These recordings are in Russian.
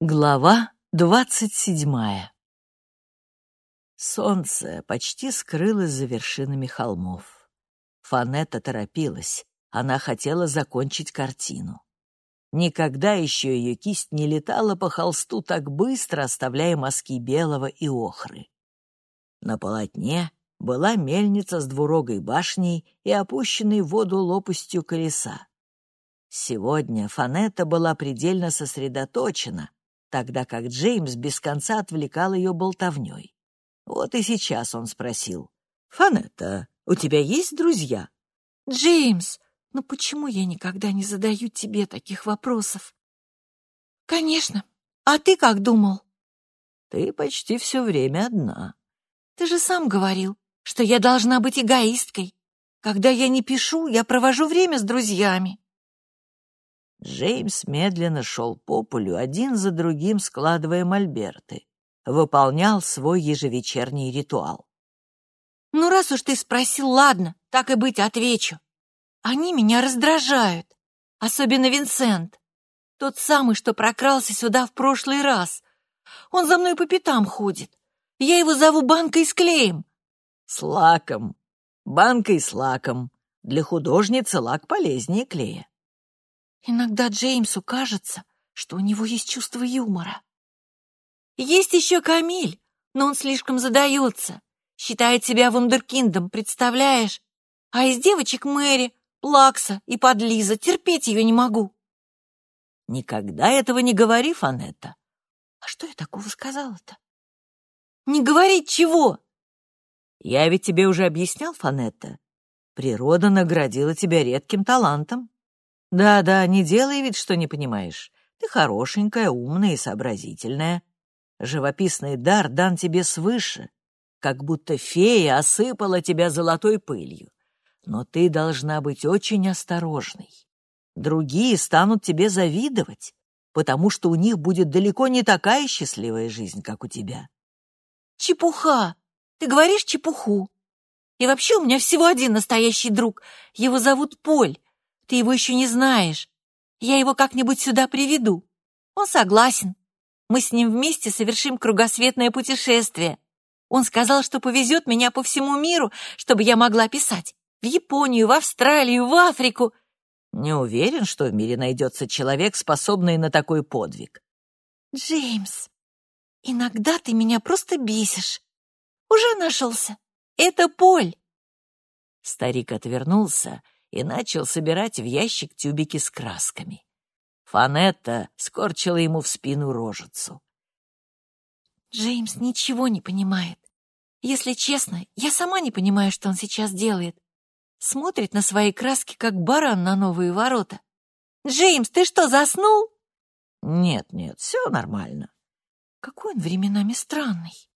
Глава двадцать седьмая Солнце почти скрылось за вершинами холмов. Фанетта торопилась, она хотела закончить картину. Никогда еще ее кисть не летала по холсту так быстро, оставляя мазки белого и охры. На полотне была мельница с двурогой башней и опущенной в воду лопастью колеса. Сегодня Фанетта была предельно сосредоточена, тогда как Джеймс без конца отвлекал ее болтовней. Вот и сейчас он спросил. «Фанетта, у тебя есть друзья?» «Джеймс, ну почему я никогда не задаю тебе таких вопросов?» «Конечно. А ты как думал?» «Ты почти все время одна». «Ты же сам говорил, что я должна быть эгоисткой. Когда я не пишу, я провожу время с друзьями». Джеймс медленно шел по полю, один за другим складывая мольберты. Выполнял свой ежевечерний ритуал. «Ну, раз уж ты спросил, ладно, так и быть, отвечу. Они меня раздражают, особенно Винсент. Тот самый, что прокрался сюда в прошлый раз. Он за мной по пятам ходит. Я его зову банкой с клеем». «С лаком. Банкой с лаком. Для художницы лак полезнее клея». Иногда Джеймсу кажется, что у него есть чувство юмора. Есть еще Камиль, но он слишком задается. Считает себя вундеркиндом, представляешь? А из девочек Мэри, Плакса и Подлиза терпеть ее не могу. Никогда этого не говори, Фанетта. А что я такого сказала-то? Не говорить чего? Я ведь тебе уже объяснял, Фанетта. Природа наградила тебя редким талантом. Да-да, не делай вид, что не понимаешь. Ты хорошенькая, умная и сообразительная. Живописный дар дан тебе свыше, как будто фея осыпала тебя золотой пылью. Но ты должна быть очень осторожной. Другие станут тебе завидовать, потому что у них будет далеко не такая счастливая жизнь, как у тебя. Чепуха! Ты говоришь чепуху. И вообще у меня всего один настоящий друг. Его зовут Поль. Ты его еще не знаешь. Я его как-нибудь сюда приведу. Он согласен. Мы с ним вместе совершим кругосветное путешествие. Он сказал, что повезет меня по всему миру, чтобы я могла писать. В Японию, в Австралию, в Африку. Не уверен, что в мире найдется человек, способный на такой подвиг. Джеймс, иногда ты меня просто бесишь. Уже нашелся. Это Поль. Старик отвернулся и начал собирать в ящик тюбики с красками. Фанетта скорчила ему в спину рожицу. Джеймс ничего не понимает. Если честно, я сама не понимаю, что он сейчас делает. Смотрит на свои краски, как баран на новые ворота. «Джеймс, ты что, заснул?» «Нет, нет, все нормально». Какой он временами странный.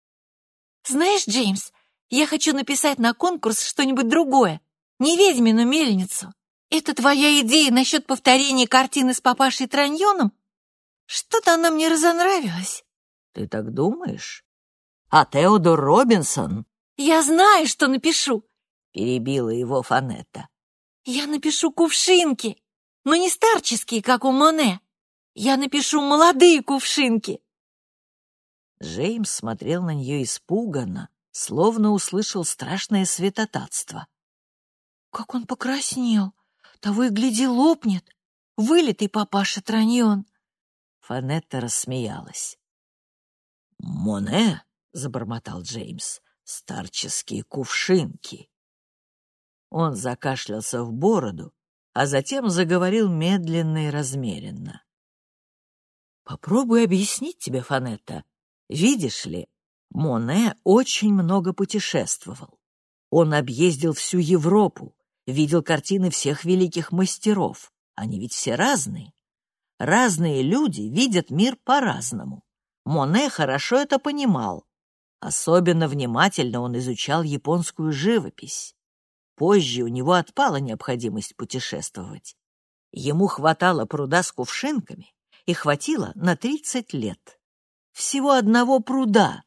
«Знаешь, Джеймс, я хочу написать на конкурс что-нибудь другое не ведьмину мельницу. Это твоя идея насчет повторения картины с папашей Траньоном? Что-то она мне разонравилась. Ты так думаешь? А Теодор Робинсон? Я знаю, что напишу, перебила его Фанетта. Я напишу кувшинки, но не старческие, как у Моне. Я напишу молодые кувшинки. Джеймс смотрел на нее испуганно, словно услышал страшное святотатство. Как он покраснел! Того и гляди, лопнет! Вылитый папаша Траньон!» Фанетта рассмеялась. «Моне!» — забормотал Джеймс. «Старческие кувшинки!» Он закашлялся в бороду, а затем заговорил медленно и размеренно. «Попробуй объяснить тебе, Фанетта. Видишь ли, Моне очень много путешествовал. Он объездил всю Европу, видел картины всех великих мастеров. Они ведь все разные. Разные люди видят мир по-разному. Моне хорошо это понимал. Особенно внимательно он изучал японскую живопись. Позже у него отпала необходимость путешествовать. Ему хватало пруда с кувшинками и хватило на 30 лет. Всего одного пруда,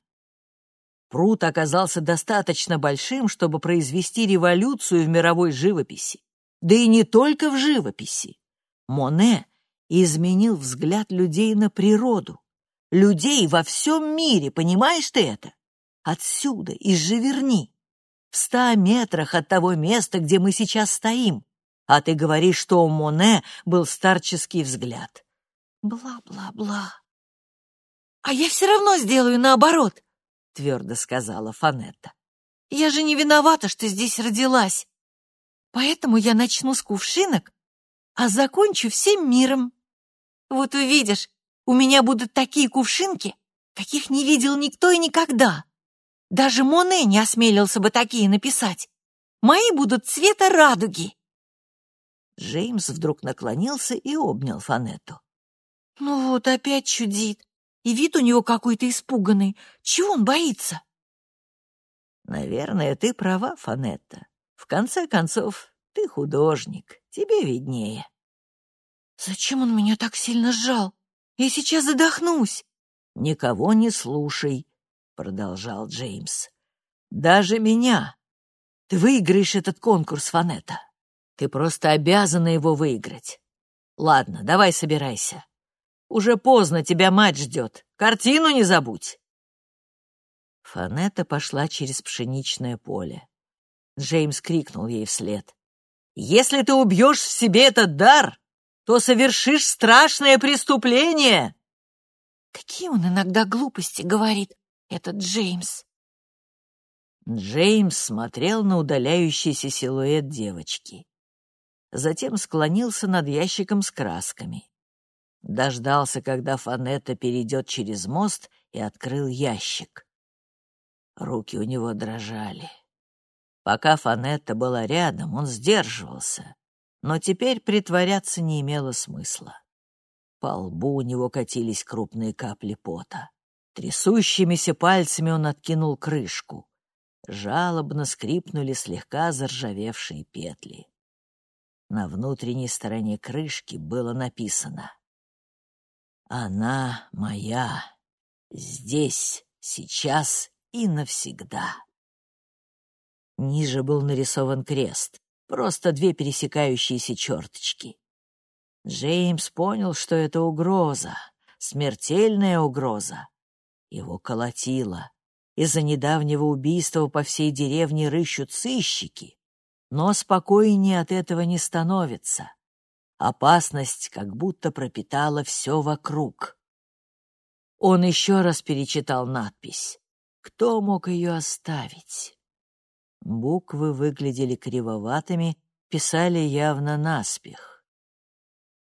Пруд оказался достаточно большим, чтобы произвести революцию в мировой живописи. Да и не только в живописи. Моне изменил взгляд людей на природу, людей во всем мире, понимаешь ты это? Отсюда, из Живерни, в ста метрах от того места, где мы сейчас стоим. А ты говоришь, что у Моне был старческий взгляд. Бла-бла-бла. А я все равно сделаю наоборот, твердо сказала Фанетта. Я же не виновата, что здесь родилась. Поэтому я начну с кувшинок, а закончу всем миром. Вот увидишь, у меня будут такие кувшинки, каких не видел никто и никогда. Даже Моне не осмелился бы такие написать. Мои будут цвета радуги. Джеймс вдруг наклонился и обнял Фанетту. Ну вот, опять чудит. И вид у него какой-то испуганный. Чего он боится? Наверное, ты права, Фанетта. В конце концов, ты художник, тебе виднее. Зачем он меня так сильно сжал? Я сейчас задохнусь. Никого не слушай, продолжал Джеймс. Даже меня. Ты выиграешь этот конкурс, Фанетта. Ты просто обязана его выиграть. Ладно, давай собирайся. Уже поздно, тебя мать ждет. Картину не забудь. Фанетта пошла через пшеничное поле. Джеймс крикнул ей вслед. «Если ты убьешь в себе этот дар, то совершишь страшное преступление!» Какие он иногда глупости говорит, этот Джеймс. Джеймс смотрел на удаляющийся силуэт девочки. Затем склонился над ящиком с красками. Дождался, когда Фанетта перейдет через мост, и открыл ящик. Руки у него дрожали. Пока Фанетта была рядом, он сдерживался, но теперь притворяться не имело смысла. По лбу у него катились крупные капли пота. Трясущимися пальцами он откинул крышку. Жалобно скрипнули слегка заржавевшие петли. На внутренней стороне крышки было написано «Она моя, здесь, сейчас и навсегда». Ниже был нарисован крест, просто две пересекающиеся черточки. Джеймс понял, что это угроза, смертельная угроза. Его колотило. Из-за недавнего убийства по всей деревне рыщут сыщики, но спокойнее от этого не становится. Опасность как будто пропитала все вокруг. Он еще раз перечитал надпись. Кто мог ее оставить? Буквы выглядели кривоватыми, писали явно наспех.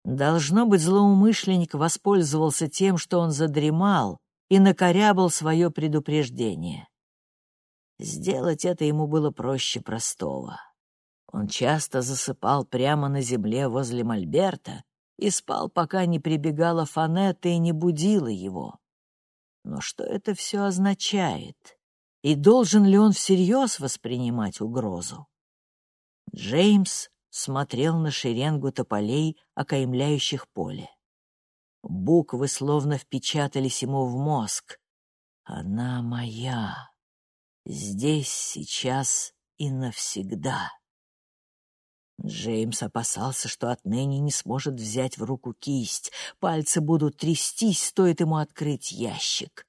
Должно быть, злоумышленник воспользовался тем, что он задремал, и накорябал свое предупреждение. Сделать это ему было проще простого. Он часто засыпал прямо на земле возле Мольберта и спал, пока не прибегала Фанетта и не будила его. Но что это все означает? и должен ли он всерьез воспринимать угрозу. Джеймс смотрел на шеренгу тополей, окаймляющих поле. Буквы словно впечатались ему в мозг. «Она моя. Здесь, сейчас и навсегда». Джеймс опасался, что отныне не сможет взять в руку кисть. Пальцы будут трястись, стоит ему открыть ящик.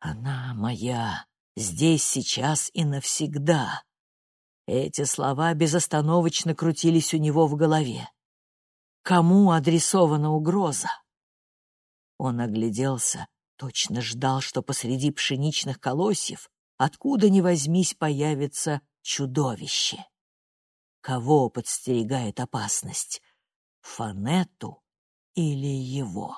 «Она моя здесь, сейчас и навсегда. Эти слова безостановочно крутились у него в голове. Кому адресована угроза? Он огляделся, точно ждал, что посреди пшеничных колосьев откуда ни возьмись появится чудовище. Кого подстерегает опасность? Фанетту или его?